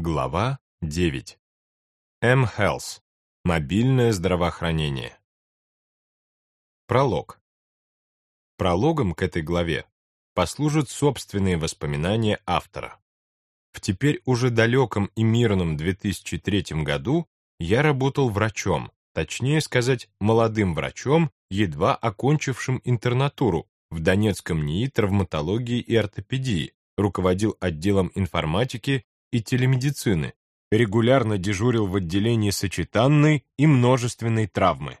Глава 9. M-Health. Мобильное здравоохранение. Пролог. Прологом к этой главе послужат собственные воспоминания автора. В теперь уже далеком и мирном 2003 году я работал врачом, точнее сказать, молодым врачом, едва окончившим интернатуру в Донецком НИИ травматологии и ортопедии, руководил отделом информатики и телемедицины, регулярно дежурил в отделении сочетанной и множественной травмы.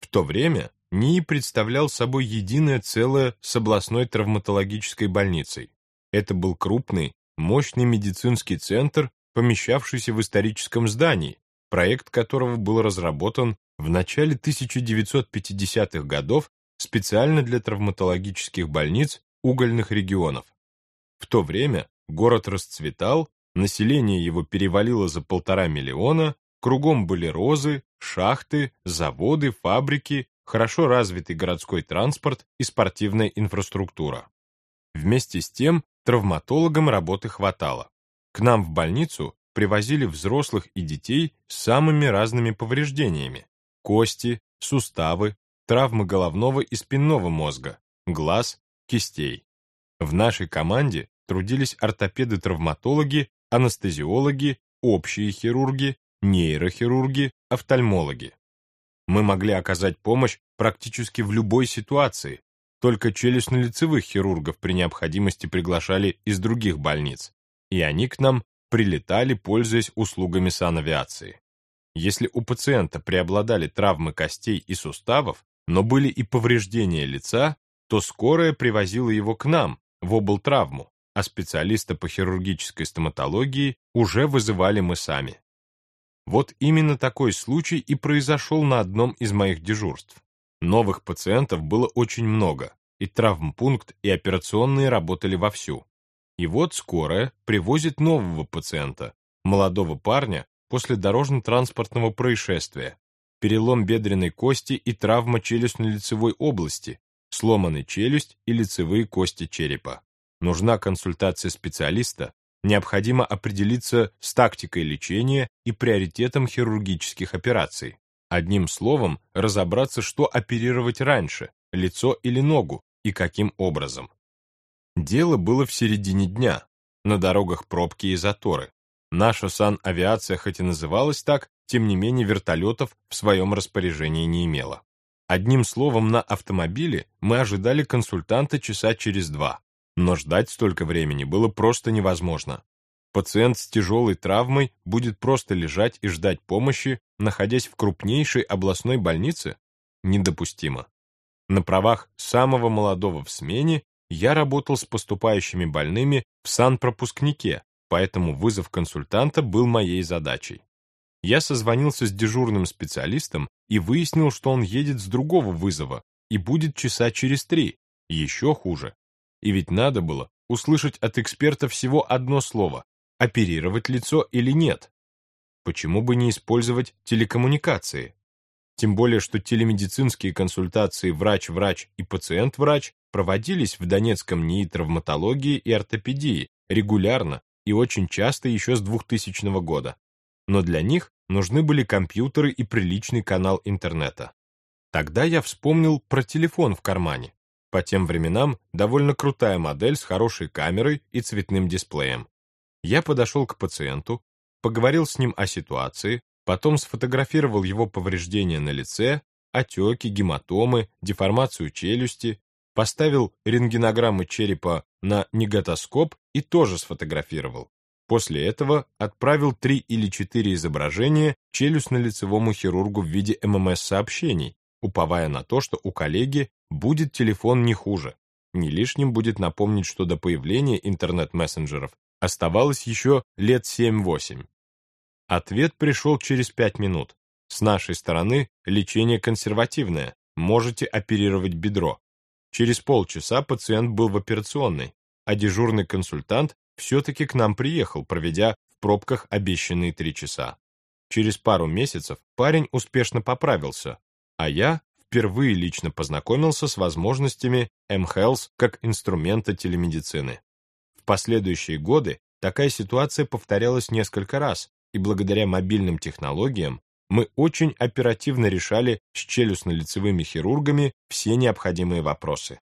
В то время НИИ представлял собой единое целое с областной травматологической больницей. Это был крупный, мощный медицинский центр, помещавшийся в историческом здании, проект которого был разработан в начале 1950-х годов специально для травматологических больниц угольных регионов. В то время город расцветал Население его перевалило за полтора миллиона, кругом были розы, шахты, заводы, фабрики, хорошо развитый городской транспорт и спортивная инфраструктура. Вместе с тем травматологам работы хватало. К нам в больницу привозили взрослых и детей с самыми разными повреждениями – кости, суставы, травмы головного и спинного мозга, глаз, кистей. В нашей команде трудились ортопеды-травматологи анестезиологи, общие хирурги, нейрохирурги, офтальмологи. Мы могли оказать помощь практически в любой ситуации, только челюстно-лицевых хирургов при необходимости приглашали из других больниц, и они к нам прилетали, пользуясь услугами санавиации. Если у пациента преобладали травмы костей и суставов, но были и повреждения лица, то скорая привозила его к нам, в облтравму, а специалиста по хирургической стоматологии уже вызывали мы сами. Вот именно такой случай и произошел на одном из моих дежурств. Новых пациентов было очень много, и травмпункт, и операционные работали вовсю. И вот скорая привозит нового пациента, молодого парня, после дорожно-транспортного происшествия, перелом бедренной кости и травма челюстно-лицевой области, сломанная челюсть и лицевые кости черепа нужна консультация специалиста, необходимо определиться с тактикой лечения и приоритетом хирургических операций. Одним словом, разобраться, что оперировать раньше, лицо или ногу, и каким образом. Дело было в середине дня. На дорогах пробки и заторы. Наша санавиация хоть и называлась так, тем не менее вертолетов в своем распоряжении не имела. Одним словом, на автомобиле мы ожидали консультанта часа через два. Но ждать столько времени было просто невозможно. Пациент с тяжелой травмой будет просто лежать и ждать помощи, находясь в крупнейшей областной больнице? Недопустимо. На правах самого молодого в смене я работал с поступающими больными в санпропускнике, поэтому вызов консультанта был моей задачей. Я созвонился с дежурным специалистом и выяснил, что он едет с другого вызова и будет часа через три. Еще хуже, и ведь надо было услышать от эксперта всего одно слово – оперировать лицо или нет. Почему бы не использовать телекоммуникации? Тем более, что телемедицинские консультации врач-врач и пациент-врач проводились в Донецком НИИ травматологии и ортопедии регулярно и очень часто еще с 2000 года. Но для них нужны были компьютеры и приличный канал интернета. Тогда я вспомнил про телефон в кармане. По тем временам довольно крутая модель с хорошей камерой и цветным дисплеем. Я подошел к пациенту, поговорил с ним о ситуации, потом сфотографировал его повреждения на лице, отеки, гематомы, деформацию челюсти, поставил рентгенограммы черепа на негатоскоп и тоже сфотографировал. После этого отправил три или четыре изображения челюстно-лицевому хирургу в виде ММС-сообщений, уповая на то, что у коллеги будет телефон не хуже. Не лишним будет напомнить, что до появления интернет-мессенджеров оставалось еще лет 7-8. Ответ пришел через 5 минут. С нашей стороны лечение консервативное, можете оперировать бедро. Через полчаса пациент был в операционной, а дежурный консультант все-таки к нам приехал, проведя в пробках обещанные три часа. Через пару месяцев парень успешно поправился, а я впервые лично познакомился с возможностями mHealth как инструмента телемедицины. В последующие годы такая ситуация повторялась несколько раз, и благодаря мобильным технологиям мы очень оперативно решали с челюстно-лицевыми хирургами все необходимые вопросы.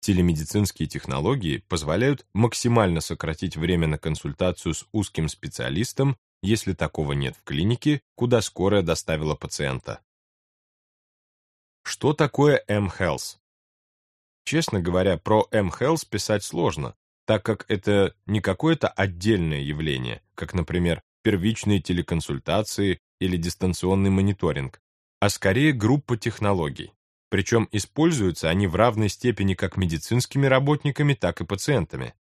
Телемедицинские технологии позволяют максимально сократить время на консультацию с узким специалистом, если такого нет в клинике, куда скорая доставила пациента. Что такое mHealth? Честно говоря, про mHealth писать сложно, так как это не какое-то отдельное явление, как, например, первичные телеконсультации или дистанционный мониторинг, а скорее группа технологий. Причем используются они в равной степени как медицинскими работниками, так и пациентами.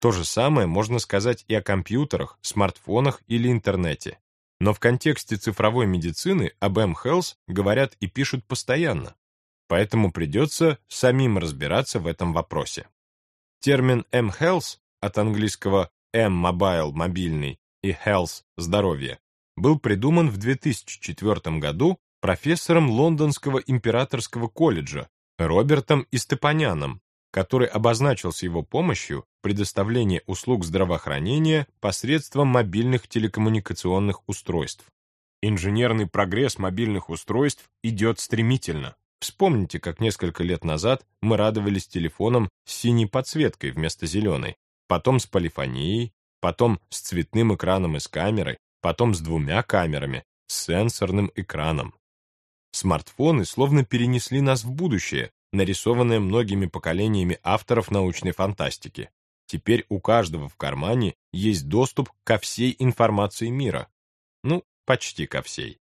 То же самое можно сказать и о компьютерах, смартфонах или интернете. Но в контексте цифровой медицины об mHealth говорят и пишут постоянно. Поэтому придется самим разбираться в этом вопросе. Термин mHealth от английского M-Mobile – мобильный и Health – здоровье был придуман в 2004 году профессором Лондонского императорского колледжа Робертом Истепаняном, который обозначил с его помощью предоставление услуг здравоохранения посредством мобильных телекоммуникационных устройств. Инженерный прогресс мобильных устройств идет стремительно. Вспомните, как несколько лет назад мы радовались телефоном с синей подсветкой вместо зеленой, потом с полифонией, потом с цветным экраном и с камерой, потом с двумя камерами, с сенсорным экраном. Смартфоны словно перенесли нас в будущее, нарисованное многими поколениями авторов научной фантастики. Теперь у каждого в кармане есть доступ ко всей информации мира. Ну, почти ко всей.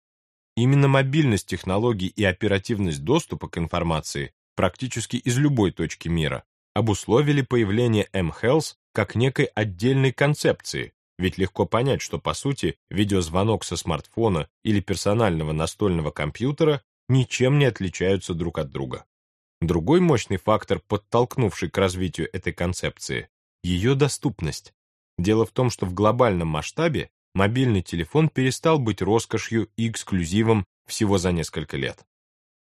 Именно мобильность технологий и оперативность доступа к информации практически из любой точки мира обусловили появление mHealth как некой отдельной концепции, ведь легко понять, что по сути видеозвонок со смартфона или персонального настольного компьютера ничем не отличаются друг от друга. Другой мощный фактор, подтолкнувший к развитию этой концепции – ее доступность. Дело в том, что в глобальном масштабе мобильный телефон перестал быть роскошью и эксклюзивом всего за несколько лет.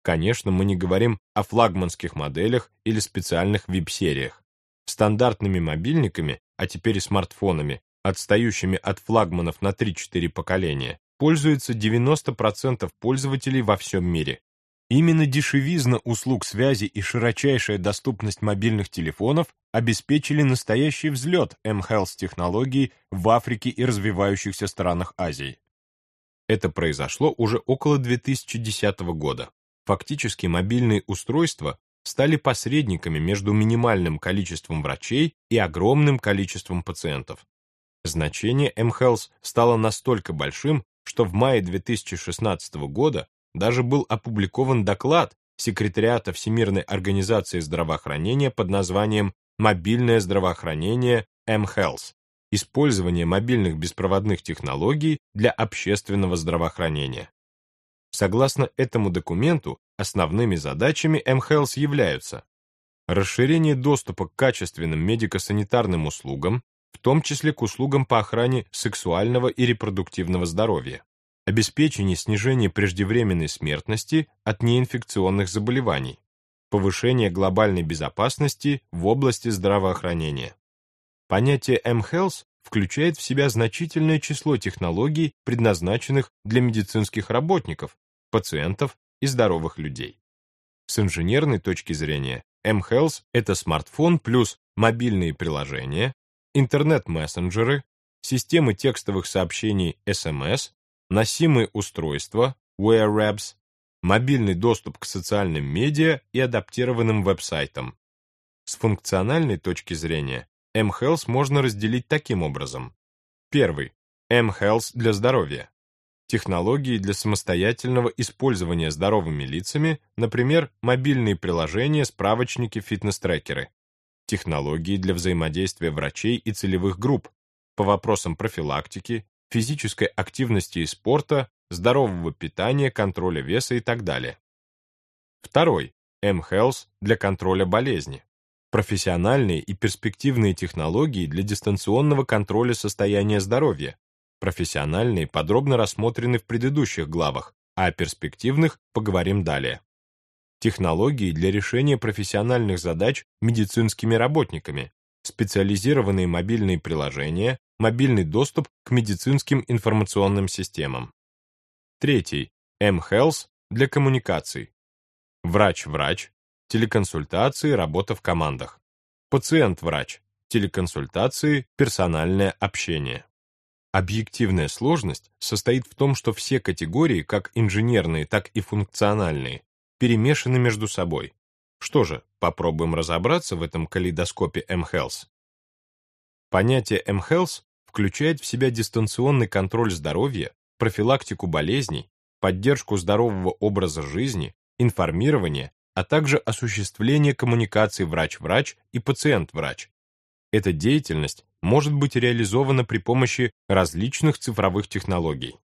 Конечно, мы не говорим о флагманских моделях или специальных вип-сериях. Стандартными мобильниками, а теперь и смартфонами, отстающими от флагманов на 3-4 поколения, пользуется 90% пользователей во всем мире. Именно дешевизна услуг связи и широчайшая доступность мобильных телефонов обеспечили настоящий взлет mHealth технологий в Африке и развивающихся странах Азии. Это произошло уже около 2010 года. Фактически мобильные устройства стали посредниками между минимальным количеством врачей и огромным количеством пациентов. Значение mHealth стало настолько большим, что в мае 2016 года даже был опубликован доклад Секретариата Всемирной организации здравоохранения под названием «Мобильное здравоохранение mHealth. Использование мобильных беспроводных технологий для общественного здравоохранения». Согласно этому документу, основными задачами mHealth являются расширение доступа к качественным медико-санитарным услугам, в том числе к услугам по охране сексуального и репродуктивного здоровья, обеспечение снижения преждевременной смертности от неинфекционных заболеваний, повышение глобальной безопасности в области здравоохранения. Понятие mHealth включает в себя значительное число технологий, предназначенных для медицинских работников, пациентов и здоровых людей. С инженерной точки зрения, mHealth – это смартфон плюс мобильные приложения, интернет-мессенджеры, системы текстовых сообщений SMS, носимые устройства, wearables, мобильный доступ к социальным медиа и адаптированным веб-сайтам. С функциональной точки зрения, mHealth можно разделить таким образом. Первый. mHealth для здоровья. Технологии для самостоятельного использования здоровыми лицами, например, мобильные приложения, справочники, фитнес-трекеры технологии для взаимодействия врачей и целевых групп по вопросам профилактики, физической активности и спорта, здорового питания, контроля веса и так далее. Второй. mHealth для контроля болезни. Профессиональные и перспективные технологии для дистанционного контроля состояния здоровья. Профессиональные подробно рассмотрены в предыдущих главах, а о перспективных поговорим далее технологии для решения профессиональных задач медицинскими работниками, специализированные мобильные приложения, мобильный доступ к медицинским информационным системам. Третий. mHealth для коммуникаций. Врач-врач, телеконсультации, работа в командах. Пациент-врач, телеконсультации, персональное общение. Объективная сложность состоит в том, что все категории, как инженерные, так и функциональные, перемешаны между собой. Что же, попробуем разобраться в этом калейдоскопе mHealth. Понятие mHealth включает в себя дистанционный контроль здоровья, профилактику болезней, поддержку здорового образа жизни, информирование, а также осуществление коммуникации врач-врач и пациент-врач. Эта деятельность может быть реализована при помощи различных цифровых технологий.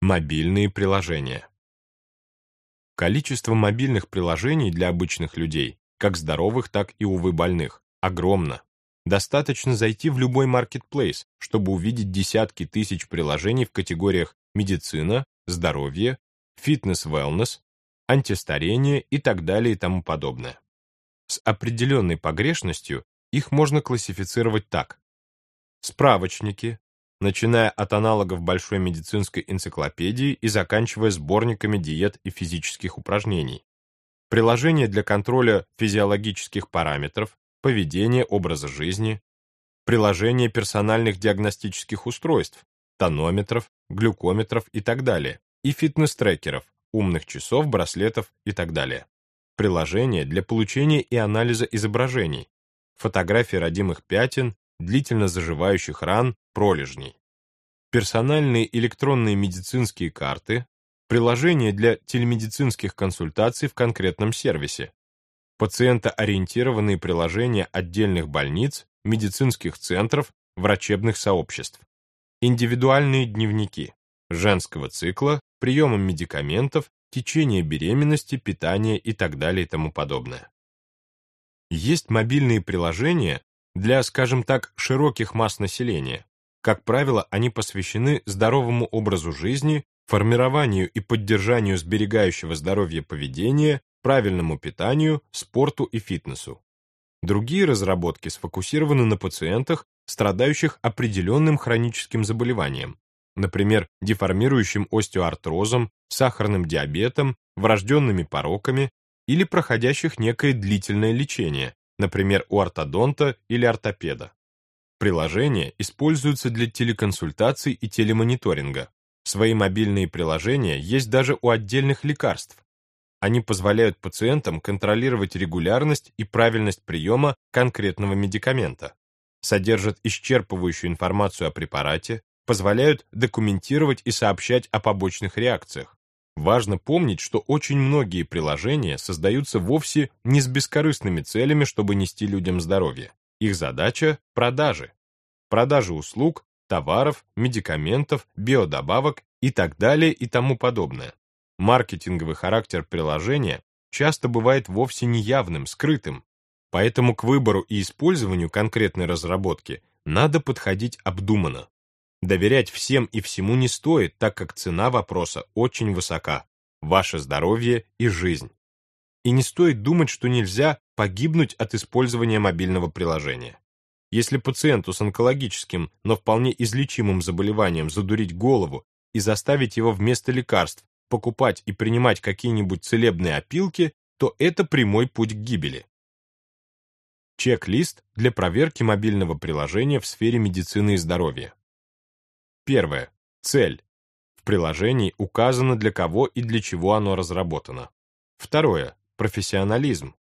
Мобильные приложения. Количество мобильных приложений для обычных людей, как здоровых, так и, увы, больных, огромно. Достаточно зайти в любой маркетплейс, чтобы увидеть десятки тысяч приложений в категориях медицина, здоровье, фитнес-велнес, антистарение и так далее и тому подобное. С определенной погрешностью их можно классифицировать так. Справочники, начиная от аналогов большой медицинской энциклопедии и заканчивая сборниками диет и физических упражнений. Приложения для контроля физиологических параметров, поведения, образа жизни, приложения персональных диагностических устройств, тонометров, глюкометров и так далее, и фитнес-трекеров, умных часов, браслетов и так далее. Приложения для получения и анализа изображений, фотографии родимых пятен, длительно заживающих ран, пролежней. Персональные электронные медицинские карты, приложения для телемедицинских консультаций в конкретном сервисе, пациентоориентированные приложения отдельных больниц, медицинских центров, врачебных сообществ, индивидуальные дневники женского цикла, приемом медикаментов, течение беременности, питания и так далее и тому подобное. Есть мобильные приложения для, скажем так, широких масс населения. Как правило, они посвящены здоровому образу жизни, формированию и поддержанию сберегающего здоровья поведения, правильному питанию, спорту и фитнесу. Другие разработки сфокусированы на пациентах, страдающих определенным хроническим заболеванием, например, деформирующим остеоартрозом, сахарным диабетом, врожденными пороками или проходящих некое длительное лечение, например, у ортодонта или ортопеда. Приложения используются для телеконсультаций и телемониторинга. Свои мобильные приложения есть даже у отдельных лекарств. Они позволяют пациентам контролировать регулярность и правильность приема конкретного медикамента, содержат исчерпывающую информацию о препарате, позволяют документировать и сообщать о побочных реакциях. Важно помнить, что очень многие приложения создаются вовсе не с бескорыстными целями, чтобы нести людям здоровье. Их задача – продажи. Продажи услуг, товаров, медикаментов, биодобавок и так далее и тому подобное. Маркетинговый характер приложения часто бывает вовсе неявным, скрытым. Поэтому к выбору и использованию конкретной разработки надо подходить обдуманно. Доверять всем и всему не стоит, так как цена вопроса очень высока. Ваше здоровье и жизнь. И не стоит думать, что нельзя погибнуть от использования мобильного приложения. Если пациенту с онкологическим, но вполне излечимым заболеванием задурить голову и заставить его вместо лекарств покупать и принимать какие-нибудь целебные опилки, то это прямой путь к гибели. Чек-лист для проверки мобильного приложения в сфере медицины и здоровья. Первое. Цель. В приложении указано, для кого и для чего оно разработано. Второе. Профессионализм.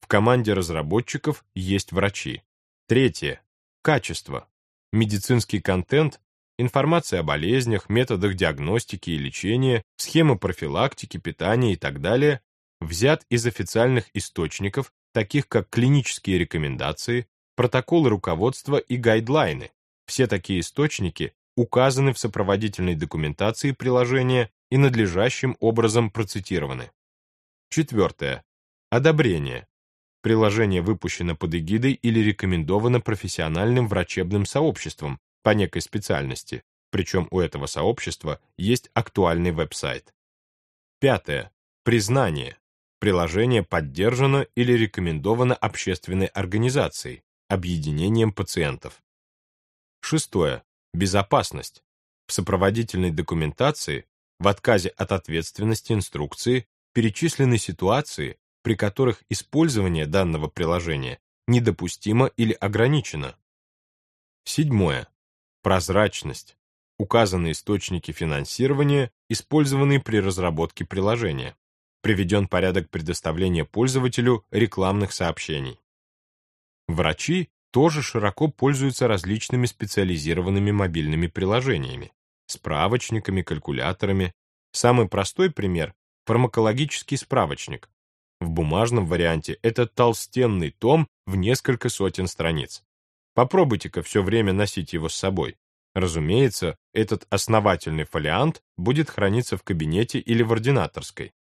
В команде разработчиков есть врачи. Третье. Качество. Медицинский контент, информация о болезнях, методах диагностики и лечения, схемы профилактики, питания и так далее взят из официальных источников, таких как клинические рекомендации, протоколы руководства и гайдлайны. Все такие источники указаны в сопроводительной документации приложения и надлежащим образом процитированы. Четвертое. Одобрение. Приложение выпущено под эгидой или рекомендовано профессиональным врачебным сообществом по некой специальности, причем у этого сообщества есть актуальный веб-сайт. Пятое. Признание. Приложение поддержано или рекомендовано общественной организацией, объединением пациентов. Шестое. Безопасность. В сопроводительной документации, в отказе от ответственности инструкции, перечислены ситуации, при которых использование данного приложения недопустимо или ограничено. Седьмое. Прозрачность. Указаны источники финансирования, использованные при разработке приложения. Приведен порядок предоставления пользователю рекламных сообщений. Врачи тоже широко пользуются различными специализированными мобильными приложениями, справочниками, калькуляторами. Самый простой пример – фармакологический справочник. В бумажном варианте это толстенный том в несколько сотен страниц. Попробуйте-ка все время носить его с собой. Разумеется, этот основательный фолиант будет храниться в кабинете или в ординаторской.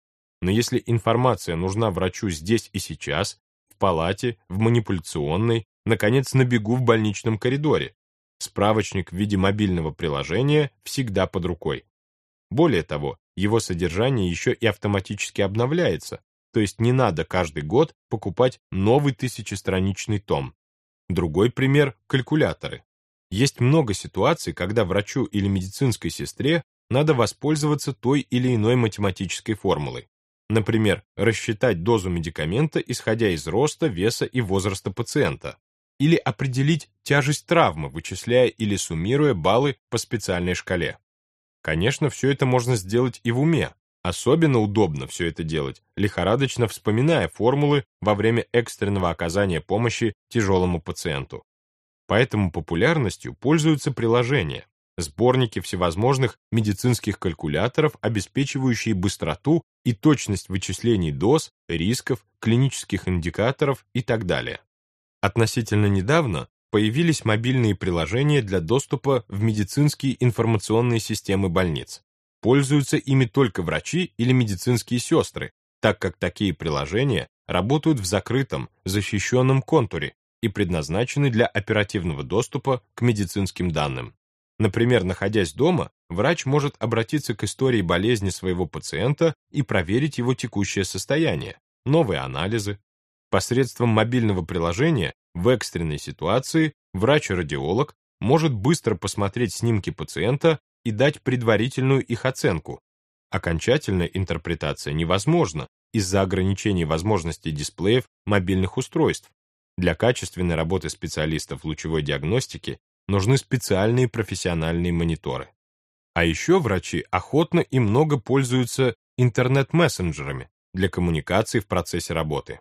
Но если информация нужна врачу здесь и сейчас, в палате, в манипуляционной, наконец, на бегу в больничном коридоре, справочник в виде мобильного приложения всегда под рукой. Более того, его содержание еще и автоматически обновляется, то есть не надо каждый год покупать новый тысячестраничный том. Другой пример – калькуляторы. Есть много ситуаций, когда врачу или медицинской сестре надо воспользоваться той или иной математической формулой. Например, рассчитать дозу медикамента, исходя из роста, веса и возраста пациента. Или определить тяжесть травмы, вычисляя или суммируя баллы по специальной шкале. Конечно, все это можно сделать и в уме. Особенно удобно все это делать, лихорадочно вспоминая формулы во время экстренного оказания помощи тяжелому пациенту. Поэтому популярностью пользуются приложения, сборники всевозможных медицинских калькуляторов, обеспечивающие быстроту и точность вычислений доз, рисков, клинических индикаторов и так далее. Относительно недавно появились мобильные приложения для доступа в медицинские информационные системы больниц. Пользуются ими только врачи или медицинские сестры, так как такие приложения работают в закрытом, защищенном контуре и предназначены для оперативного доступа к медицинским данным. Например, находясь дома, врач может обратиться к истории болезни своего пациента и проверить его текущее состояние, новые анализы. Посредством мобильного приложения в экстренной ситуации врач-радиолог может быстро посмотреть снимки пациента и дать предварительную их оценку. Окончательная интерпретация невозможна из-за ограничений возможностей дисплеев мобильных устройств. Для качественной работы специалистов лучевой диагностики нужны специальные профессиональные мониторы. А еще врачи охотно и много пользуются интернет-мессенджерами для коммуникации в процессе работы.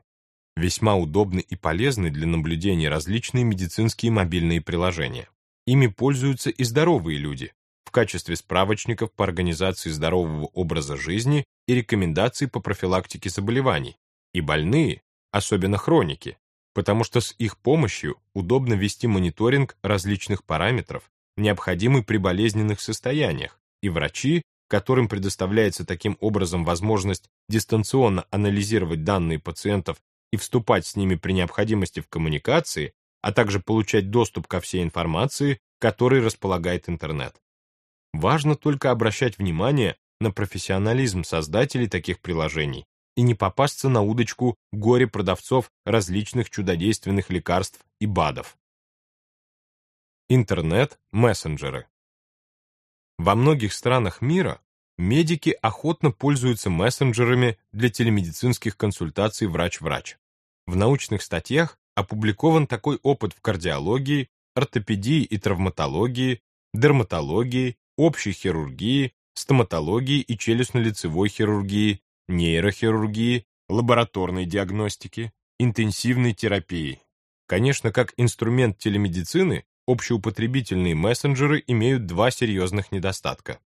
Весьма удобны и полезны для наблюдения различные медицинские мобильные приложения. Ими пользуются и здоровые люди в качестве справочников по организации здорового образа жизни и рекомендаций по профилактике заболеваний, и больные, особенно хроники, потому что с их помощью удобно вести мониторинг различных параметров, необходимый при болезненных состояниях, и врачи, которым предоставляется таким образом возможность дистанционно анализировать данные пациентов и вступать с ними при необходимости в коммуникации, а также получать доступ ко всей информации, которой располагает интернет. Важно только обращать внимание на профессионализм создателей таких приложений и не попасться на удочку горе-продавцов различных чудодейственных лекарств и БАДов. Интернет, мессенджеры. Во многих странах мира медики охотно пользуются мессенджерами для телемедицинских консультаций врач-врач. В научных статьях опубликован такой опыт в кардиологии, ортопедии и травматологии, дерматологии, общей хирургии, стоматологии и челюстно-лицевой хирургии, нейрохирургии, лабораторной диагностики, интенсивной терапии. Конечно, как инструмент телемедицины, общеупотребительные мессенджеры имеют два серьезных недостатка.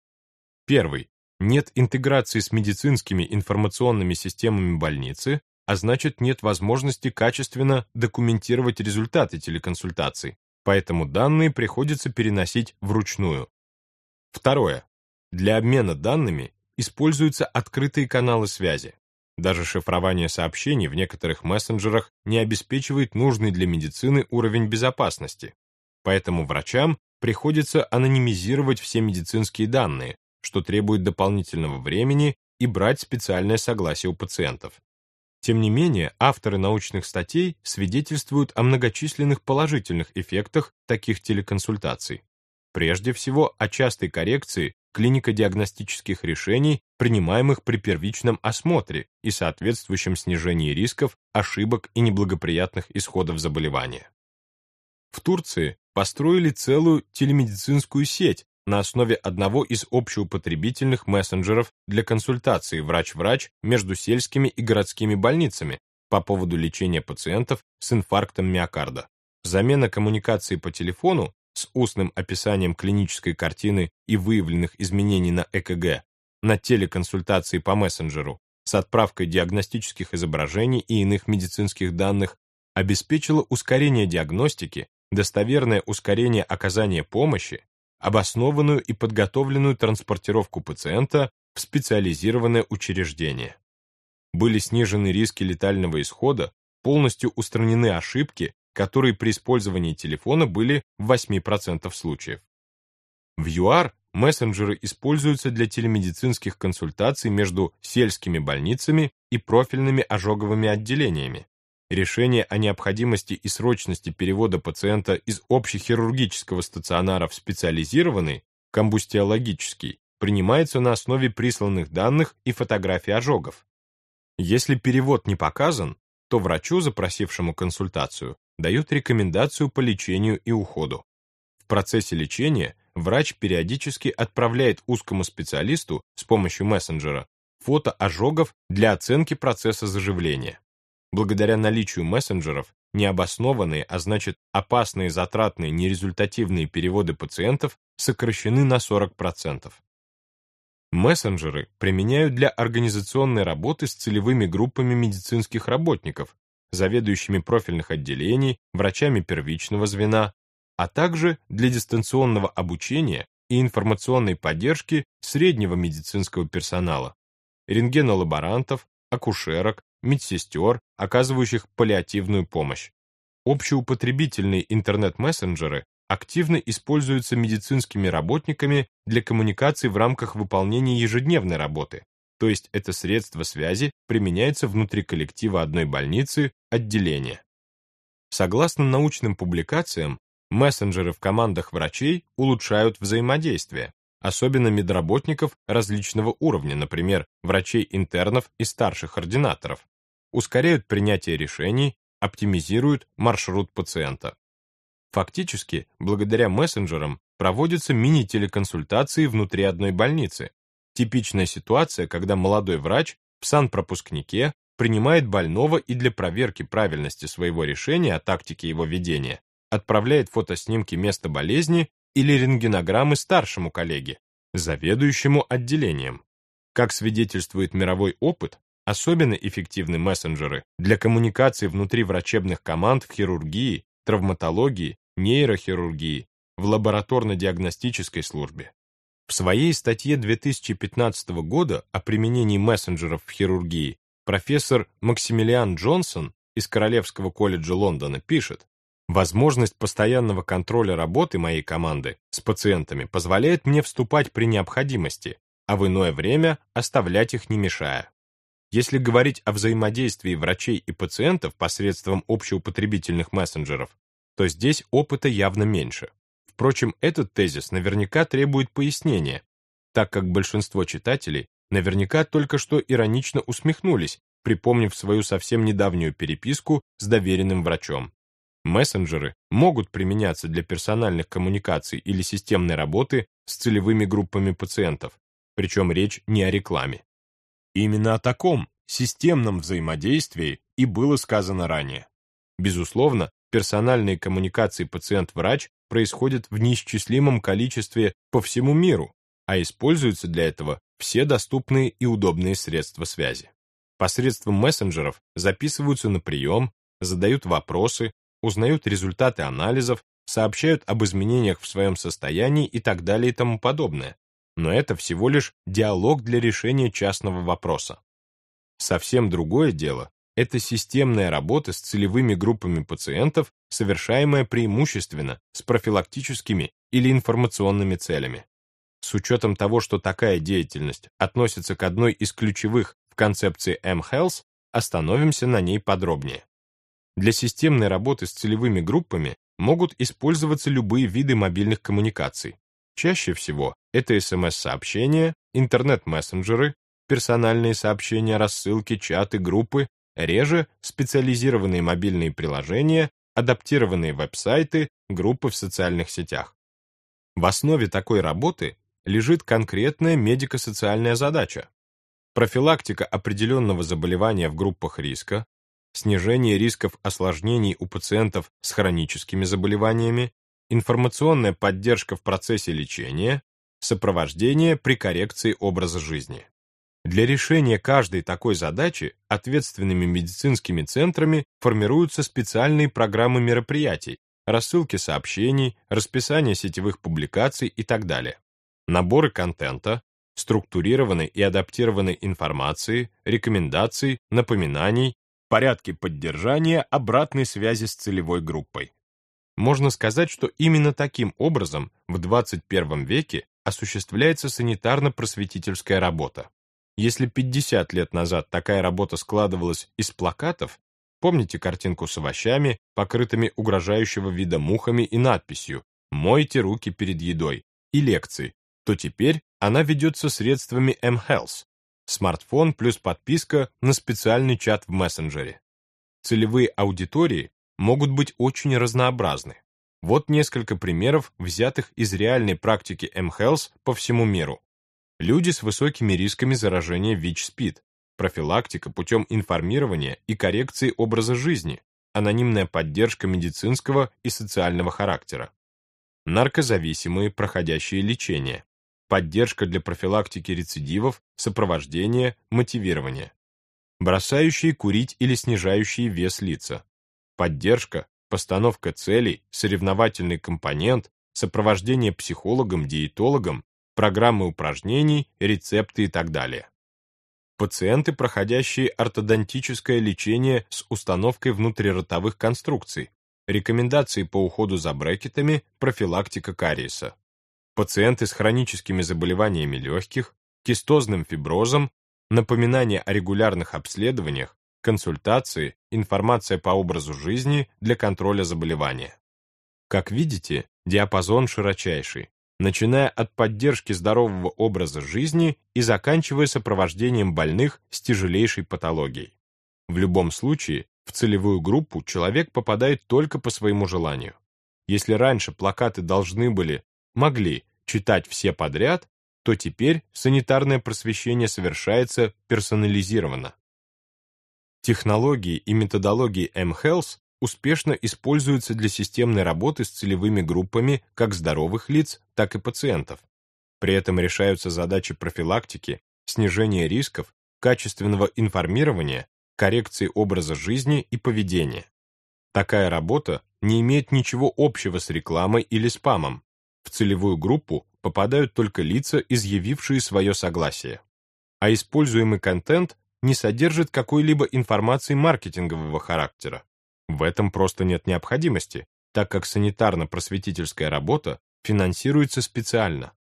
Первый. Нет интеграции с медицинскими информационными системами больницы, а значит нет возможности качественно документировать результаты телеконсультаций, поэтому данные приходится переносить вручную. Второе. Для обмена данными используются открытые каналы связи. Даже шифрование сообщений в некоторых мессенджерах не обеспечивает нужный для медицины уровень безопасности. Поэтому врачам приходится анонимизировать все медицинские данные, что требует дополнительного времени и брать специальное согласие у пациентов. Тем не менее, авторы научных статей свидетельствуют о многочисленных положительных эффектах таких телеконсультаций. Прежде всего, о частой коррекции клинико-диагностических решений, принимаемых при первичном осмотре и соответствующем снижении рисков, ошибок и неблагоприятных исходов заболевания. В Турции построили целую телемедицинскую сеть на основе одного из общеупотребительных мессенджеров для консультации врач-врач между сельскими и городскими больницами по поводу лечения пациентов с инфарктом миокарда. Замена коммуникации по телефону с устным описанием клинической картины и выявленных изменений на ЭКГ на телеконсультации по мессенджеру с отправкой диагностических изображений и иных медицинских данных обеспечила ускорение диагностики, достоверное ускорение оказания помощи, обоснованную и подготовленную транспортировку пациента в специализированное учреждение. Были снижены риски летального исхода, полностью устранены ошибки, которые при использовании телефона были в 8% случаев. В ЮАР мессенджеры используются для телемедицинских консультаций между сельскими больницами и профильными ожоговыми отделениями. Решение о необходимости и срочности перевода пациента из общехирургического стационара в специализированный, комбустиологический, принимается на основе присланных данных и фотографий ожогов. Если перевод не показан, то врачу, запросившему консультацию, дают рекомендацию по лечению и уходу. В процессе лечения врач периодически отправляет узкому специалисту с помощью мессенджера фото ожогов для оценки процесса заживления. Благодаря наличию мессенджеров, необоснованные, а значит опасные, затратные, нерезультативные переводы пациентов сокращены на 40%. Мессенджеры применяют для организационной работы с целевыми группами медицинских работников, заведующими профильных отделений, врачами первичного звена, а также для дистанционного обучения и информационной поддержки среднего медицинского персонала, рентгенолаборантов, акушерок, медсестер, оказывающих паллиативную помощь. Общеупотребительные интернет-мессенджеры активно используются медицинскими работниками для коммуникации в рамках выполнения ежедневной работы, то есть это средство связи применяется внутри коллектива одной больницы, отделения. Согласно научным публикациям, мессенджеры в командах врачей улучшают взаимодействие, особенно медработников различного уровня, например, врачей-интернов и старших ординаторов, ускоряют принятие решений, оптимизируют маршрут пациента. Фактически, благодаря мессенджерам проводятся мини-телеконсультации внутри одной больницы. Типичная ситуация, когда молодой врач в санпропускнике принимает больного и для проверки правильности своего решения о тактике его ведения отправляет фотоснимки места болезни или рентгенограммы старшему коллеге, заведующему отделением. Как свидетельствует мировой опыт, особенно эффективны мессенджеры для коммуникации внутри врачебных команд в хирургии, травматологии, нейрохирургии, в лабораторно-диагностической службе. В своей статье 2015 года о применении мессенджеров в хирургии профессор Максимилиан Джонсон из Королевского колледжа Лондона пишет, Возможность постоянного контроля работы моей команды с пациентами позволяет мне вступать при необходимости, а в иное время оставлять их не мешая. Если говорить о взаимодействии врачей и пациентов посредством общеупотребительных мессенджеров, то здесь опыта явно меньше. Впрочем, этот тезис наверняка требует пояснения, так как большинство читателей наверняка только что иронично усмехнулись, припомнив свою совсем недавнюю переписку с доверенным врачом. Мессенджеры могут применяться для персональных коммуникаций или системной работы с целевыми группами пациентов, причем речь не о рекламе. Именно о таком системном взаимодействии и было сказано ранее. Безусловно, персональные коммуникации пациент-врач происходят в неисчислимом количестве по всему миру, а используются для этого все доступные и удобные средства связи. Посредством мессенджеров записываются на прием, задают вопросы, узнают результаты анализов, сообщают об изменениях в своем состоянии и так далее и тому подобное. Но это всего лишь диалог для решения частного вопроса. Совсем другое дело – это системная работа с целевыми группами пациентов, совершаемая преимущественно с профилактическими или информационными целями. С учетом того, что такая деятельность относится к одной из ключевых в концепции M-Health, остановимся на ней подробнее. Для системной работы с целевыми группами могут использоваться любые виды мобильных коммуникаций. Чаще всего это смс-сообщения, интернет-мессенджеры, персональные сообщения, рассылки, чаты, группы, реже специализированные мобильные приложения, адаптированные веб-сайты, группы в социальных сетях. В основе такой работы лежит конкретная медико-социальная задача. Профилактика определенного заболевания в группах риска, снижение рисков осложнений у пациентов с хроническими заболеваниями, информационная поддержка в процессе лечения, сопровождение при коррекции образа жизни. Для решения каждой такой задачи ответственными медицинскими центрами формируются специальные программы мероприятий, рассылки сообщений, расписание сетевых публикаций и так далее. Наборы контента, структурированной и адаптированной информации, рекомендаций, напоминаний, порядки поддержания обратной связи с целевой группой. Можно сказать, что именно таким образом в 21 веке осуществляется санитарно-просветительская работа. Если 50 лет назад такая работа складывалась из плакатов, помните картинку с овощами, покрытыми угрожающего вида мухами и надписью «Мойте руки перед едой» и лекции, то теперь она ведется средствами mHealth, смартфон плюс подписка на специальный чат в мессенджере. Целевые аудитории могут быть очень разнообразны. Вот несколько примеров, взятых из реальной практики mHealth по всему миру. Люди с высокими рисками заражения ВИЧ-СПИД, профилактика путем информирования и коррекции образа жизни, анонимная поддержка медицинского и социального характера, наркозависимые, проходящие лечение, поддержка для профилактики рецидивов, сопровождение, мотивирование, бросающие курить или снижающие вес лица, поддержка, постановка целей, соревновательный компонент, сопровождение психологом, диетологом, программы упражнений, рецепты и так далее. Пациенты, проходящие ортодонтическое лечение с установкой внутриротовых конструкций, рекомендации по уходу за брекетами, профилактика кариеса пациенты с хроническими заболеваниями легких, кистозным фиброзом, напоминание о регулярных обследованиях, консультации, информация по образу жизни для контроля заболевания. Как видите, диапазон широчайший, начиная от поддержки здорового образа жизни и заканчивая сопровождением больных с тяжелейшей патологией. В любом случае, в целевую группу человек попадает только по своему желанию. Если раньше плакаты должны были, могли читать все подряд, то теперь санитарное просвещение совершается персонализированно. Технологии и методологии mHealth успешно используются для системной работы с целевыми группами как здоровых лиц, так и пациентов. При этом решаются задачи профилактики, снижения рисков, качественного информирования, коррекции образа жизни и поведения. Такая работа не имеет ничего общего с рекламой или спамом, в целевую группу попадают только лица, изъявившие свое согласие. А используемый контент не содержит какой-либо информации маркетингового характера. В этом просто нет необходимости, так как санитарно-просветительская работа финансируется специально.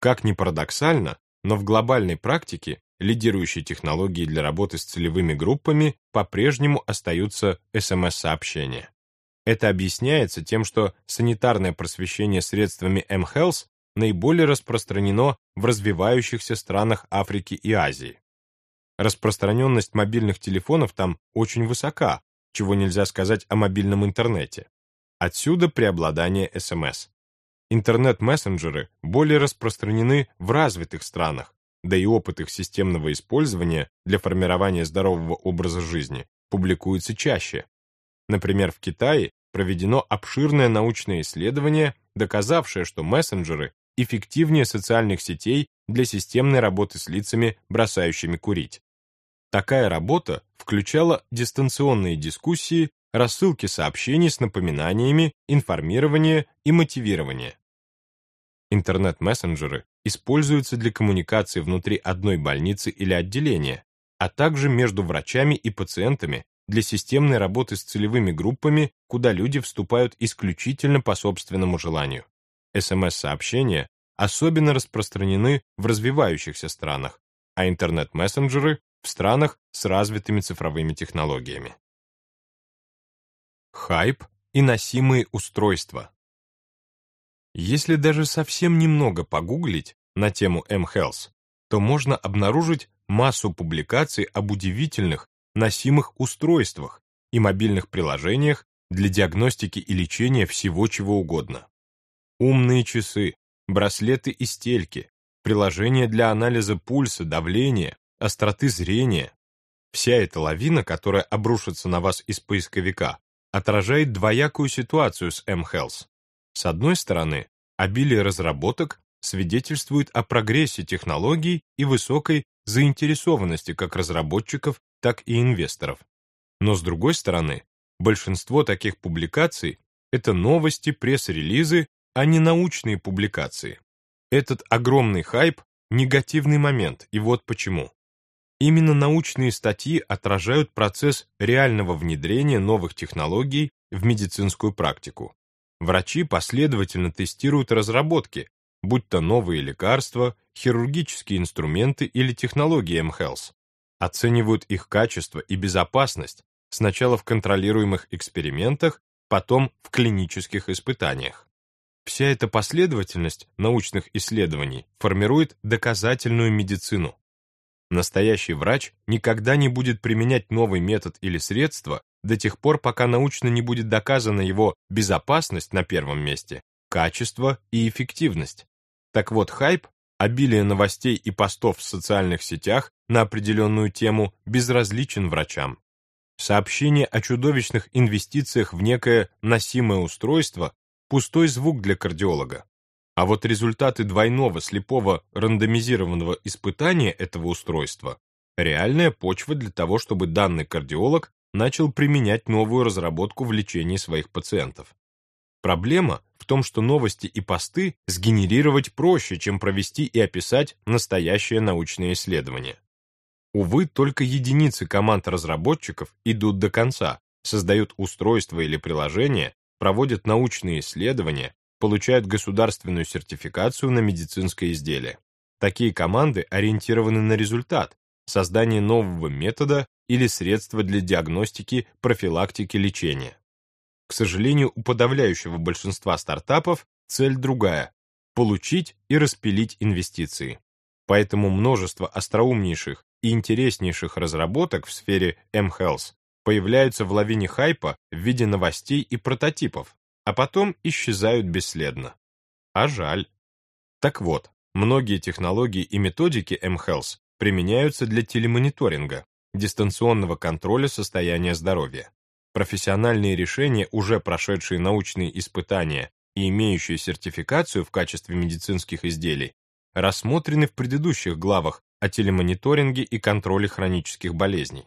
Как ни парадоксально, но в глобальной практике лидирующие технологии для работы с целевыми группами по-прежнему остаются СМС-сообщения. Это объясняется тем, что санитарное просвещение средствами mHealth наиболее распространено в развивающихся странах Африки и Азии. Распространенность мобильных телефонов там очень высока, чего нельзя сказать о мобильном интернете. Отсюда преобладание СМС. Интернет-мессенджеры более распространены в развитых странах, да и опыт их системного использования для формирования здорового образа жизни публикуется чаще, Например, в Китае проведено обширное научное исследование, доказавшее, что мессенджеры эффективнее социальных сетей для системной работы с лицами, бросающими курить. Такая работа включала дистанционные дискуссии, рассылки сообщений с напоминаниями, информирование и мотивирование. Интернет-мессенджеры используются для коммуникации внутри одной больницы или отделения, а также между врачами и пациентами для системной работы с целевыми группами, куда люди вступают исключительно по собственному желанию. СМС-сообщения особенно распространены в развивающихся странах, а интернет-мессенджеры в странах с развитыми цифровыми технологиями. Хайп и носимые устройства. Если даже совсем немного погуглить на тему mHealth, то можно обнаружить массу публикаций об удивительных носимых устройствах и мобильных приложениях для диагностики и лечения всего чего угодно. Умные часы, браслеты и стельки, приложения для анализа пульса, давления, остроты зрения. Вся эта лавина, которая обрушится на вас из поисковика, отражает двоякую ситуацию с mHealth. С одной стороны, обилие разработок свидетельствует о прогрессе технологий и высокой заинтересованности как разработчиков, так и инвесторов. Но с другой стороны, большинство таких публикаций — это новости, пресс-релизы, а не научные публикации. Этот огромный хайп — негативный момент, и вот почему. Именно научные статьи отражают процесс реального внедрения новых технологий в медицинскую практику. Врачи последовательно тестируют разработки, будь то новые лекарства, хирургические инструменты или технологии mHealth, оценивают их качество и безопасность сначала в контролируемых экспериментах, потом в клинических испытаниях. Вся эта последовательность научных исследований формирует доказательную медицину. Настоящий врач никогда не будет применять новый метод или средство до тех пор, пока научно не будет доказана его безопасность на первом месте, качество и эффективность. Так вот, хайп, обилие новостей и постов в социальных сетях на определенную тему безразличен врачам. Сообщение о чудовищных инвестициях в некое носимое устройство – пустой звук для кардиолога. А вот результаты двойного слепого рандомизированного испытания этого устройства – реальная почва для того, чтобы данный кардиолог начал применять новую разработку в лечении своих пациентов. Проблема в том, что новости и посты сгенерировать проще, чем провести и описать настоящее научное исследование. Увы, только единицы команд разработчиков идут до конца, создают устройства или приложения, проводят научные исследования, получают государственную сертификацию на медицинское изделие. Такие команды ориентированы на результат, создание нового метода или средства для диагностики, профилактики, лечения. К сожалению, у подавляющего большинства стартапов цель другая – получить и распилить инвестиции. Поэтому множество остроумнейших и интереснейших разработок в сфере mHealth появляются в лавине хайпа в виде новостей и прототипов, а потом исчезают бесследно. А жаль. Так вот, многие технологии и методики mHealth применяются для телемониторинга, дистанционного контроля состояния здоровья. Профессиональные решения, уже прошедшие научные испытания и имеющие сертификацию в качестве медицинских изделий, рассмотрены в предыдущих главах о телемониторинге и контроле хронических болезней.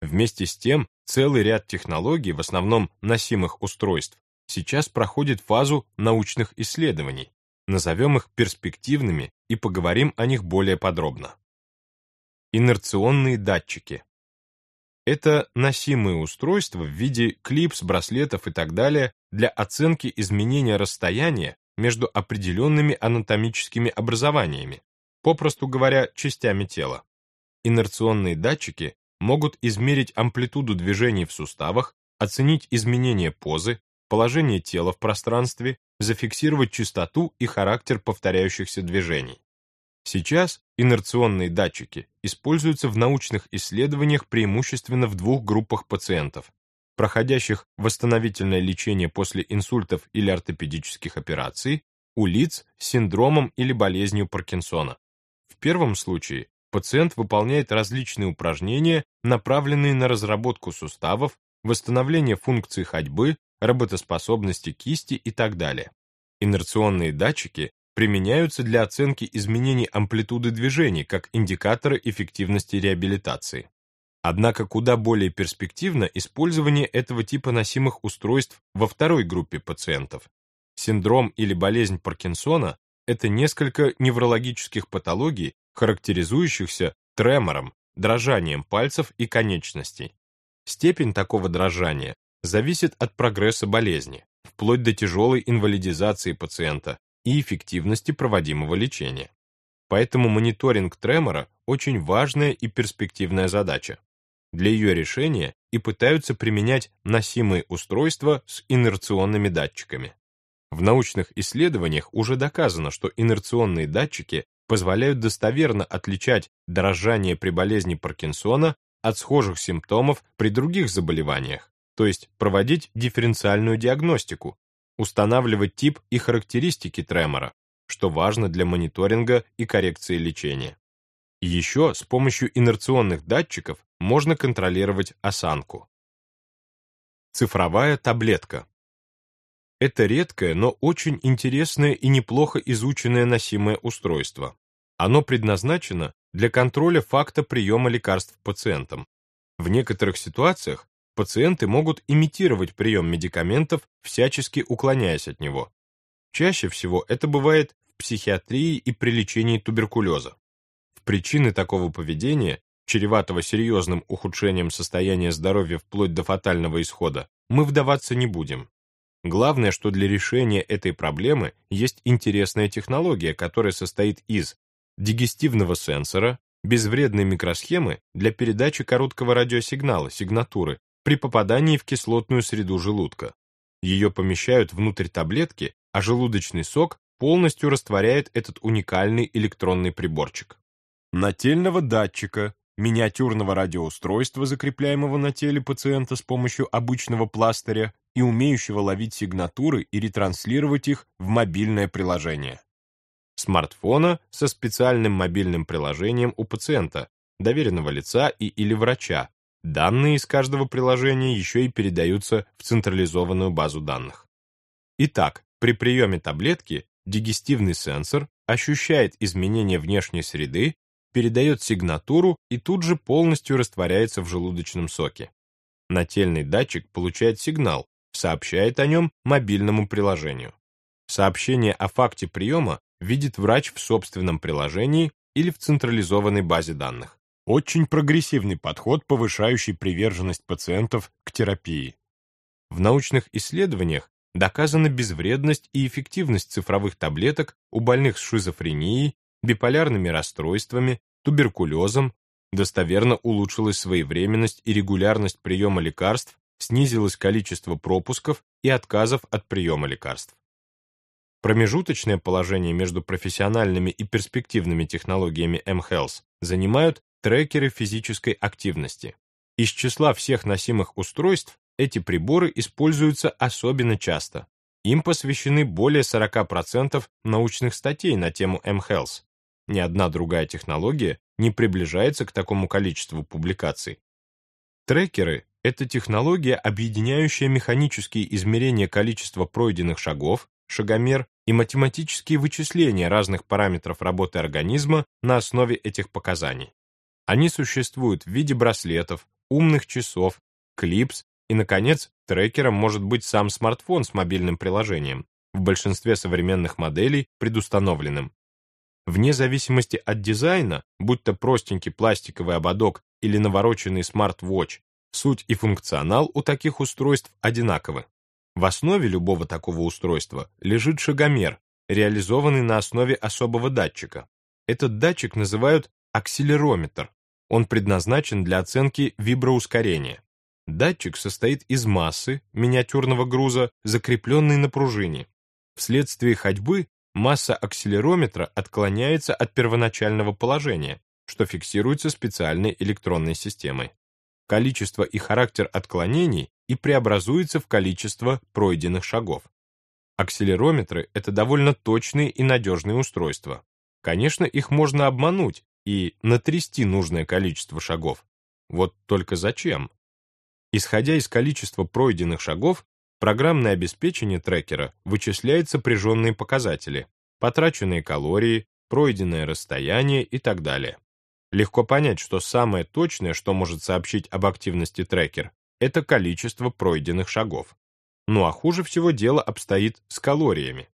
Вместе с тем, целый ряд технологий, в основном носимых устройств, сейчас проходит фазу научных исследований. Назовем их перспективными и поговорим о них более подробно. Инерционные датчики. Это носимые устройства в виде клипс, браслетов и так далее для оценки изменения расстояния между определенными анатомическими образованиями, попросту говоря, частями тела. Инерционные датчики могут измерить амплитуду движений в суставах, оценить изменение позы, положение тела в пространстве, зафиксировать частоту и характер повторяющихся движений. Сейчас инерционные датчики используются в научных исследованиях преимущественно в двух группах пациентов, проходящих восстановительное лечение после инсультов или ортопедических операций, у лиц с синдромом или болезнью Паркинсона. В первом случае пациент выполняет различные упражнения, направленные на разработку суставов, восстановление функции ходьбы, работоспособности кисти и так далее. Инерционные датчики применяются для оценки изменений амплитуды движений как индикатора эффективности реабилитации. Однако куда более перспективно использование этого типа носимых устройств во второй группе пациентов. Синдром или болезнь Паркинсона – это несколько неврологических патологий, характеризующихся тремором, дрожанием пальцев и конечностей. Степень такого дрожания зависит от прогресса болезни, вплоть до тяжелой инвалидизации пациента, и эффективности проводимого лечения. Поэтому мониторинг тремора очень важная и перспективная задача. Для ее решения и пытаются применять носимые устройства с инерционными датчиками. В научных исследованиях уже доказано, что инерционные датчики позволяют достоверно отличать дрожание при болезни Паркинсона от схожих симптомов при других заболеваниях, то есть проводить дифференциальную диагностику, устанавливать тип и характеристики тремора, что важно для мониторинга и коррекции лечения. Еще с помощью инерционных датчиков можно контролировать осанку. Цифровая таблетка. Это редкое, но очень интересное и неплохо изученное носимое устройство. Оно предназначено для контроля факта приема лекарств пациентам. В некоторых ситуациях пациенты могут имитировать прием медикаментов, всячески уклоняясь от него. Чаще всего это бывает в психиатрии и при лечении туберкулеза. В причины такого поведения, чреватого серьезным ухудшением состояния здоровья вплоть до фатального исхода, мы вдаваться не будем. Главное, что для решения этой проблемы есть интересная технология, которая состоит из дигестивного сенсора, безвредной микросхемы для передачи короткого радиосигнала, сигнатуры, при попадании в кислотную среду желудка. Ее помещают внутрь таблетки, а желудочный сок полностью растворяет этот уникальный электронный приборчик. Нательного датчика, миниатюрного радиоустройства, закрепляемого на теле пациента с помощью обычного пластыря и умеющего ловить сигнатуры и ретранслировать их в мобильное приложение. Смартфона со специальным мобильным приложением у пациента, доверенного лица и или врача. Данные из каждого приложения еще и передаются в централизованную базу данных. Итак, при приеме таблетки дигестивный сенсор ощущает изменения внешней среды передает сигнатуру и тут же полностью растворяется в желудочном соке. Нательный датчик получает сигнал, сообщает о нем мобильному приложению. Сообщение о факте приема видит врач в собственном приложении или в централизованной базе данных. Очень прогрессивный подход, повышающий приверженность пациентов к терапии. В научных исследованиях доказана безвредность и эффективность цифровых таблеток у больных с шизофренией, биполярными расстройствами, туберкулезом, достоверно улучшилась своевременность и регулярность приема лекарств, снизилось количество пропусков и отказов от приема лекарств. Промежуточное положение между профессиональными и перспективными технологиями mHealth занимают трекеры физической активности. Из числа всех носимых устройств эти приборы используются особенно часто. Им посвящены более 40% научных статей на тему mHealth, ни одна другая технология не приближается к такому количеству публикаций. Трекеры — это технология, объединяющая механические измерения количества пройденных шагов, шагомер, и математические вычисления разных параметров работы организма на основе этих показаний. Они существуют в виде браслетов, умных часов, клипс и, наконец, трекером может быть сам смартфон с мобильным приложением, в большинстве современных моделей предустановленным. Вне зависимости от дизайна, будь то простенький пластиковый ободок или навороченный смарт-вотч, суть и функционал у таких устройств одинаковы. В основе любого такого устройства лежит шагомер, реализованный на основе особого датчика. Этот датчик называют акселерометр. Он предназначен для оценки виброускорения. Датчик состоит из массы, миниатюрного груза, закрепленной на пружине. Вследствие ходьбы масса акселерометра отклоняется от первоначального положения, что фиксируется специальной электронной системой. Количество и характер отклонений и преобразуется в количество пройденных шагов. Акселерометры — это довольно точные и надежные устройства. Конечно, их можно обмануть и натрясти нужное количество шагов. Вот только зачем? Исходя из количества пройденных шагов, программное обеспечение трекера вычисляет сопряженные показатели, потраченные калории, пройденное расстояние и так далее. Легко понять, что самое точное, что может сообщить об активности трекер, это количество пройденных шагов. Ну а хуже всего дело обстоит с калориями.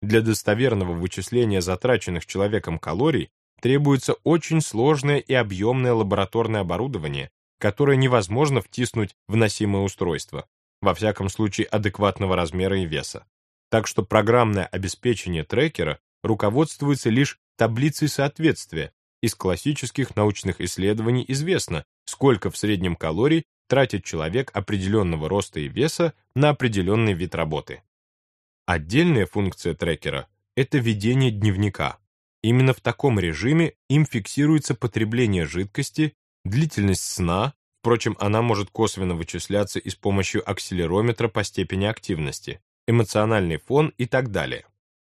Для достоверного вычисления затраченных человеком калорий требуется очень сложное и объемное лабораторное оборудование, которое невозможно втиснуть в носимое устройство во всяком случае адекватного размера и веса. Так что программное обеспечение трекера руководствуется лишь таблицей соответствия. Из классических научных исследований известно, сколько в среднем калорий тратит человек определенного роста и веса на определенный вид работы. Отдельная функция трекера – это ведение дневника. Именно в таком режиме им фиксируется потребление жидкости, длительность сна, впрочем, она может косвенно вычисляться и с помощью акселерометра по степени активности, эмоциональный фон и так далее.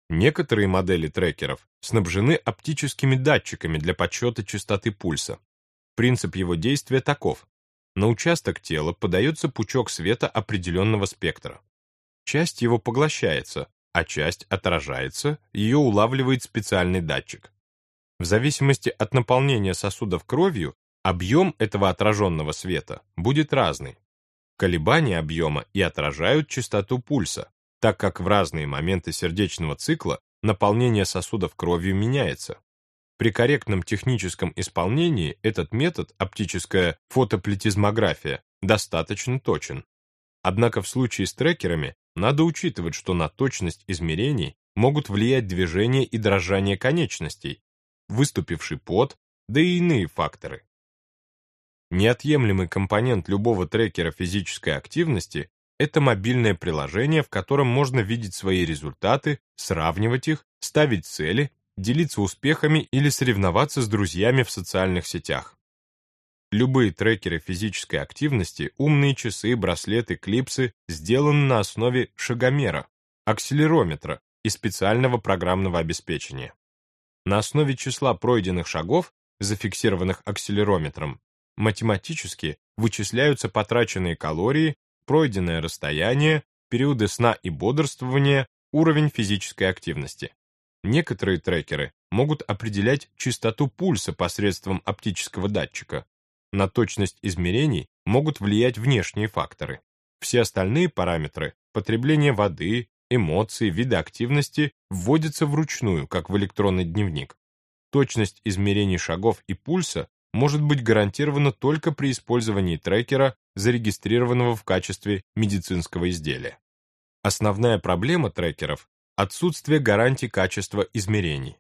Некоторые модели трекеров снабжены оптическими датчиками для подсчета частоты пульса. Принцип его действия таков. На участок тела подается пучок света определенного спектра. Часть его поглощается, а часть отражается, ее улавливает специальный датчик. В зависимости от наполнения сосудов кровью, объем этого отраженного света будет разный. Колебания объема и отражают частоту пульса, так как в разные моменты сердечного цикла наполнение сосудов кровью меняется. При корректном техническом исполнении этот метод, оптическая фотоплетизмография, достаточно точен. Однако в случае с трекерами надо учитывать, что на точность измерений могут влиять движение и дрожание конечностей, выступивший пот, да и иные факторы. Неотъемлемый компонент любого трекера физической активности это мобильное приложение, в котором можно видеть свои результаты, сравнивать их, ставить цели, делиться успехами или соревноваться с друзьями в социальных сетях. Любые трекеры физической активности, умные часы, браслеты, клипсы сделаны на основе шагомера, акселерометра и специального программного обеспечения. На основе числа пройденных шагов, зафиксированных акселерометром, математически вычисляются потраченные калории, пройденное расстояние, периоды сна и бодрствования, уровень физической активности. Некоторые трекеры могут определять частоту пульса посредством оптического датчика. На точность измерений могут влиять внешние факторы. Все остальные параметры – потребление воды, эмоции, виды активности – вводятся вручную, как в электронный дневник. Точность измерений шагов и пульса может быть гарантирована только при использовании трекера зарегистрированного в качестве медицинского изделия. Основная проблема трекеров – отсутствие гарантии качества измерений.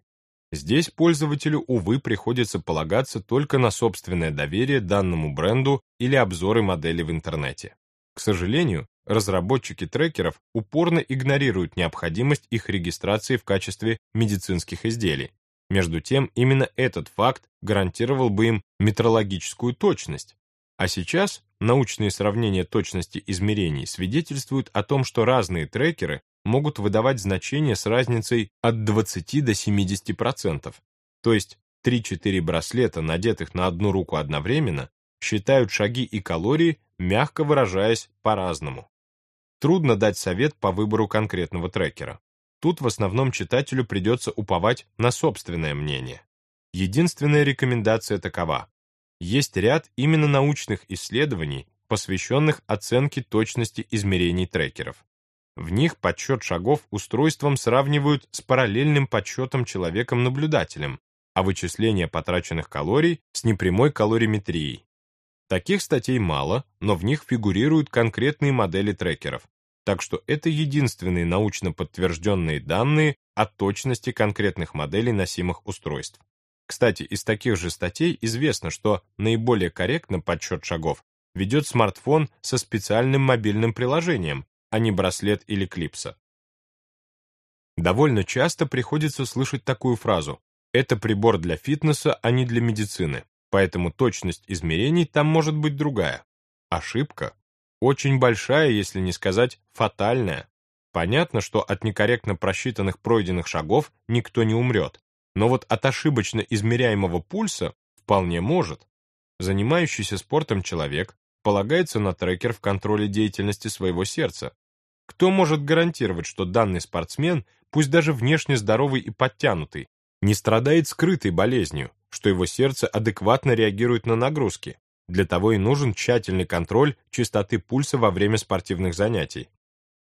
Здесь пользователю, увы, приходится полагаться только на собственное доверие данному бренду или обзоры модели в интернете. К сожалению, разработчики трекеров упорно игнорируют необходимость их регистрации в качестве медицинских изделий. Между тем, именно этот факт гарантировал бы им метрологическую точность, а сейчас научные сравнения точности измерений свидетельствуют о том, что разные трекеры могут выдавать значения с разницей от 20 до 70%. То есть 3-4 браслета, надетых на одну руку одновременно, считают шаги и калории, мягко выражаясь, по-разному. Трудно дать совет по выбору конкретного трекера. Тут в основном читателю придется уповать на собственное мнение. Единственная рекомендация такова есть ряд именно научных исследований, посвященных оценке точности измерений трекеров. В них подсчет шагов устройством сравнивают с параллельным подсчетом человеком-наблюдателем, а вычисление потраченных калорий с непрямой калориметрией. Таких статей мало, но в них фигурируют конкретные модели трекеров, так что это единственные научно подтвержденные данные о точности конкретных моделей носимых устройств. Кстати, из таких же статей известно, что наиболее корректно подсчет шагов ведет смартфон со специальным мобильным приложением, а не браслет или клипса. Довольно часто приходится слышать такую фразу «это прибор для фитнеса, а не для медицины, поэтому точность измерений там может быть другая». Ошибка. Очень большая, если не сказать фатальная. Понятно, что от некорректно просчитанных пройденных шагов никто не умрет, но вот от ошибочно измеряемого пульса вполне может. Занимающийся спортом человек полагается на трекер в контроле деятельности своего сердца. Кто может гарантировать, что данный спортсмен, пусть даже внешне здоровый и подтянутый, не страдает скрытой болезнью, что его сердце адекватно реагирует на нагрузки? Для того и нужен тщательный контроль частоты пульса во время спортивных занятий.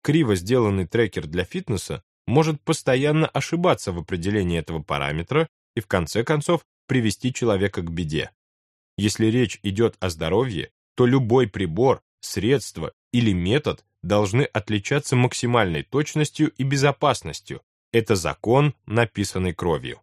Криво сделанный трекер для фитнеса может постоянно ошибаться в определении этого параметра и в конце концов привести человека к беде. Если речь идет о здоровье, то любой прибор, средство или метод должны отличаться максимальной точностью и безопасностью. Это закон, написанный кровью.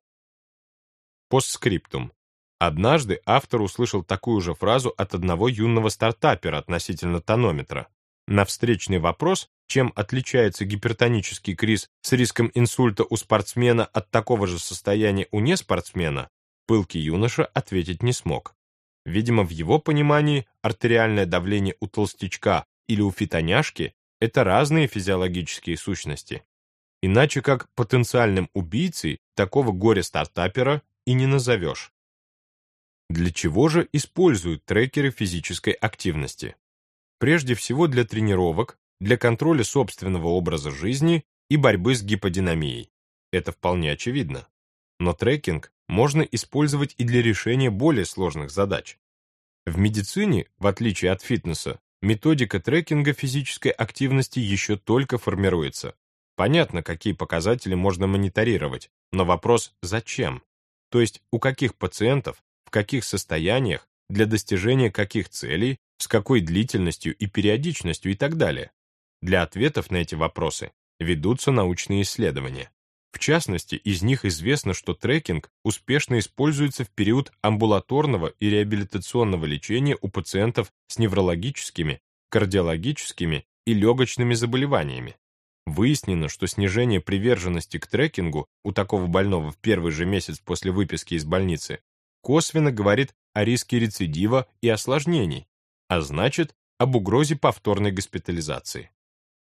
Постскриптум. Однажды автор услышал такую же фразу от одного юного стартапера относительно тонометра. На встречный вопрос, чем отличается гипертонический криз с риском инсульта у спортсмена от такого же состояния у неспортсмена, пылкий юноша ответить не смог. Видимо, в его понимании артериальное давление у толстячка или у фитоняшки – это разные физиологические сущности. Иначе как потенциальным убийцей такого горя-стартапера и не назовешь. Для чего же используют трекеры физической активности? Прежде всего для тренировок, для контроля собственного образа жизни и борьбы с гиподинамией. Это вполне очевидно. Но трекинг можно использовать и для решения более сложных задач. В медицине, в отличие от фитнеса, методика трекинга физической активности еще только формируется. Понятно, какие показатели можно мониторировать, но вопрос «зачем?», то есть у каких пациентов, в каких состояниях, для достижения каких целей, с какой длительностью и периодичностью и так далее. Для ответов на эти вопросы ведутся научные исследования. В частности, из них известно, что трекинг успешно используется в период амбулаторного и реабилитационного лечения у пациентов с неврологическими, кардиологическими и легочными заболеваниями. Выяснено, что снижение приверженности к трекингу у такого больного в первый же месяц после выписки из больницы косвенно говорит о риске рецидива и осложнений, а значит, об угрозе повторной госпитализации.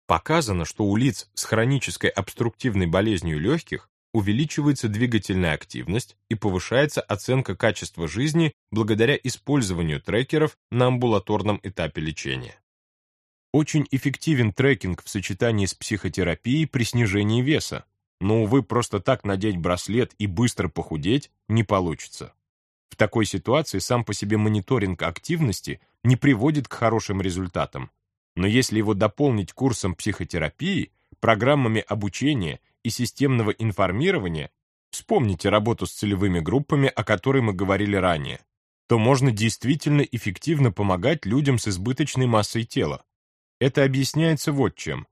Показано, что у лиц с хронической обструктивной болезнью легких увеличивается двигательная активность и повышается оценка качества жизни благодаря использованию трекеров на амбулаторном этапе лечения. Очень эффективен трекинг в сочетании с психотерапией при снижении веса, но, увы, просто так надеть браслет и быстро похудеть не получится. В такой ситуации сам по себе мониторинг активности не приводит к хорошим результатам, но если его дополнить курсом психотерапии, программами обучения и системного информирования, вспомните работу с целевыми группами, о которой мы говорили ранее, то можно действительно эффективно помогать людям с избыточной массой тела. Это объясняется вот чем.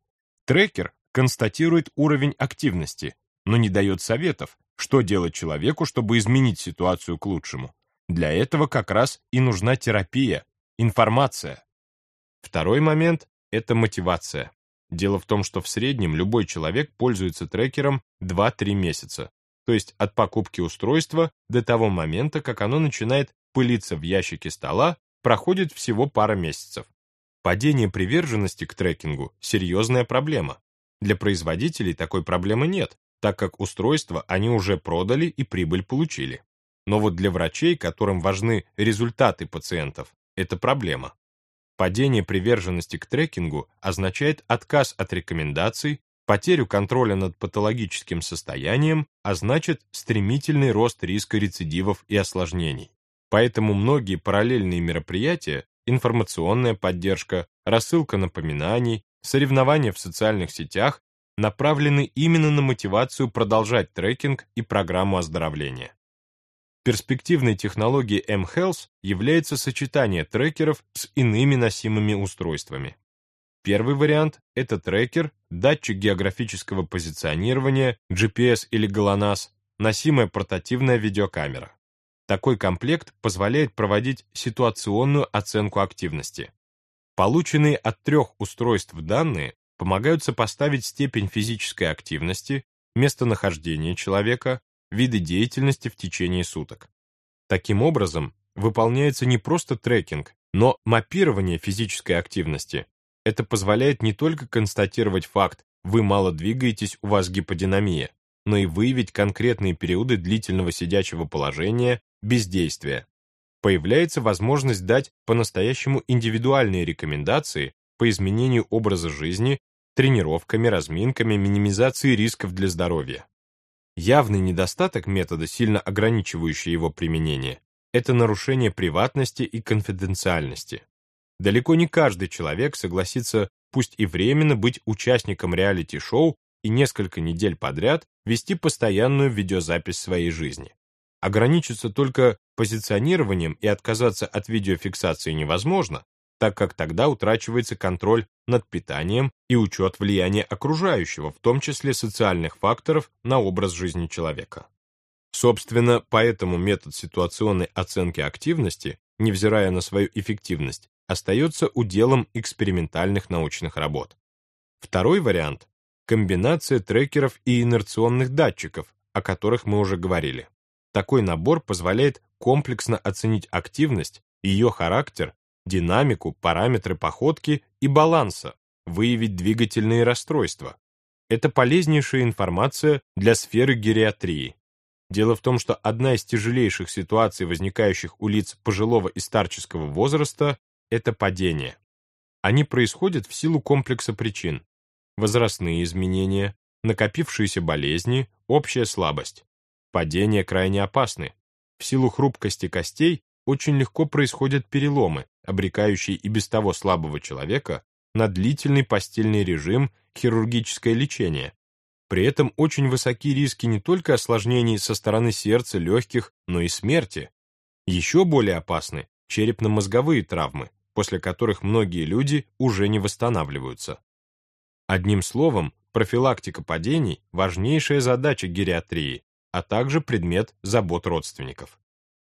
Трекер констатирует уровень активности, но не дает советов, что делать человеку, чтобы изменить ситуацию к лучшему. Для этого как раз и нужна терапия, информация. Второй момент – это мотивация. Дело в том, что в среднем любой человек пользуется трекером 2-3 месяца, то есть от покупки устройства до того момента, как оно начинает пылиться в ящике стола, проходит всего пара месяцев. Падение приверженности к трекингу – серьезная проблема. Для производителей такой проблемы нет, так как устройство они уже продали и прибыль получили. Но вот для врачей, которым важны результаты пациентов, это проблема. Падение приверженности к трекингу означает отказ от рекомендаций, потерю контроля над патологическим состоянием, а значит стремительный рост риска рецидивов и осложнений. Поэтому многие параллельные мероприятия, информационная поддержка, рассылка напоминаний, соревнования в социальных сетях направлены именно на мотивацию продолжать трекинг и программу оздоровления. Перспективной технологией mHealth является сочетание трекеров с иными носимыми устройствами. Первый вариант – это трекер, датчик географического позиционирования, GPS или GLONASS, носимая портативная видеокамера. Такой комплект позволяет проводить ситуационную оценку активности. Полученные от трех устройств данные помогают сопоставить степень физической активности, местонахождение человека, виды деятельности в течение суток. Таким образом, выполняется не просто трекинг, но мапирование физической активности. Это позволяет не только констатировать факт «вы мало двигаетесь, у вас гиподинамия», но и выявить конкретные периоды длительного сидячего положения, бездействия. Появляется возможность дать по-настоящему индивидуальные рекомендации по изменению образа жизни, тренировками, разминками, минимизацией рисков для здоровья. Явный недостаток метода, сильно ограничивающий его применение, это нарушение приватности и конфиденциальности. Далеко не каждый человек согласится пусть и временно быть участником реалити-шоу и несколько недель подряд вести постоянную видеозапись своей жизни. Ограничиться только позиционированием и отказаться от видеофиксации невозможно, так как тогда утрачивается контроль над питанием и учет влияния окружающего, в том числе социальных факторов, на образ жизни человека. Собственно, поэтому метод ситуационной оценки активности, невзирая на свою эффективность, остается уделом экспериментальных научных работ. Второй вариант – комбинация трекеров и инерционных датчиков, о которых мы уже говорили. Такой набор позволяет комплексно оценить активность, ее характер, динамику, параметры походки и баланса, выявить двигательные расстройства. Это полезнейшая информация для сферы гериатрии. Дело в том, что одна из тяжелейших ситуаций, возникающих у лиц пожилого и старческого возраста, это падение. Они происходят в силу комплекса причин. Возрастные изменения, накопившиеся болезни, общая слабость. Падения крайне опасны. В силу хрупкости костей очень легко происходят переломы, обрекающие и без того слабого человека на длительный постельный режим, хирургическое лечение. При этом очень высоки риски не только осложнений со стороны сердца, легких, но и смерти. Еще более опасны черепно-мозговые травмы, после которых многие люди уже не восстанавливаются. Одним словом, профилактика падений – важнейшая задача гериатрии, а также предмет забот родственников.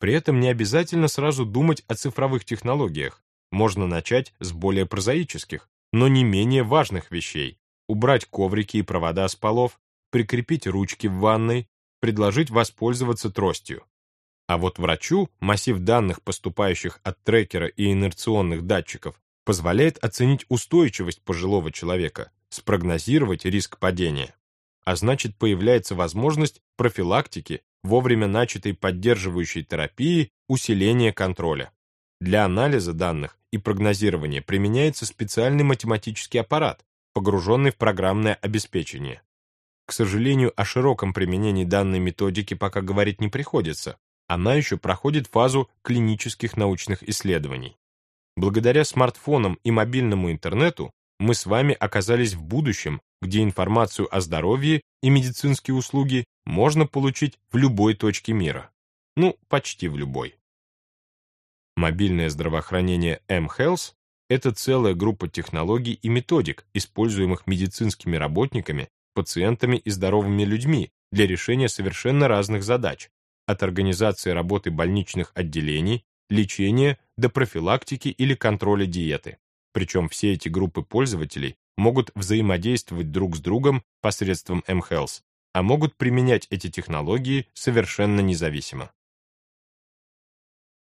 При этом не обязательно сразу думать о цифровых технологиях. Можно начать с более прозаических, но не менее важных вещей. Убрать коврики и провода с полов, прикрепить ручки в ванной, предложить воспользоваться тростью. А вот врачу массив данных, поступающих от трекера и инерционных датчиков, позволяет оценить устойчивость пожилого человека, спрогнозировать риск падения. А значит, появляется возможность профилактики вовремя начатой поддерживающей терапии, усиления контроля. Для анализа данных и прогнозирования применяется специальный математический аппарат, погруженный в программное обеспечение. К сожалению, о широком применении данной методики пока говорить не приходится. Она еще проходит фазу клинических научных исследований. Благодаря смартфонам и мобильному интернету мы с вами оказались в будущем, где информацию о здоровье и медицинские услуги можно получить в любой точке мира. Ну, почти в любой. Мобильное здравоохранение mHealth – это целая группа технологий и методик, используемых медицинскими работниками, пациентами и здоровыми людьми для решения совершенно разных задач, от организации работы больничных отделений, лечения до профилактики или контроля диеты. Причем все эти группы пользователей могут взаимодействовать друг с другом посредством mHealth, а могут применять эти технологии совершенно независимо.